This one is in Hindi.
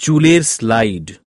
চুলের স্লাইড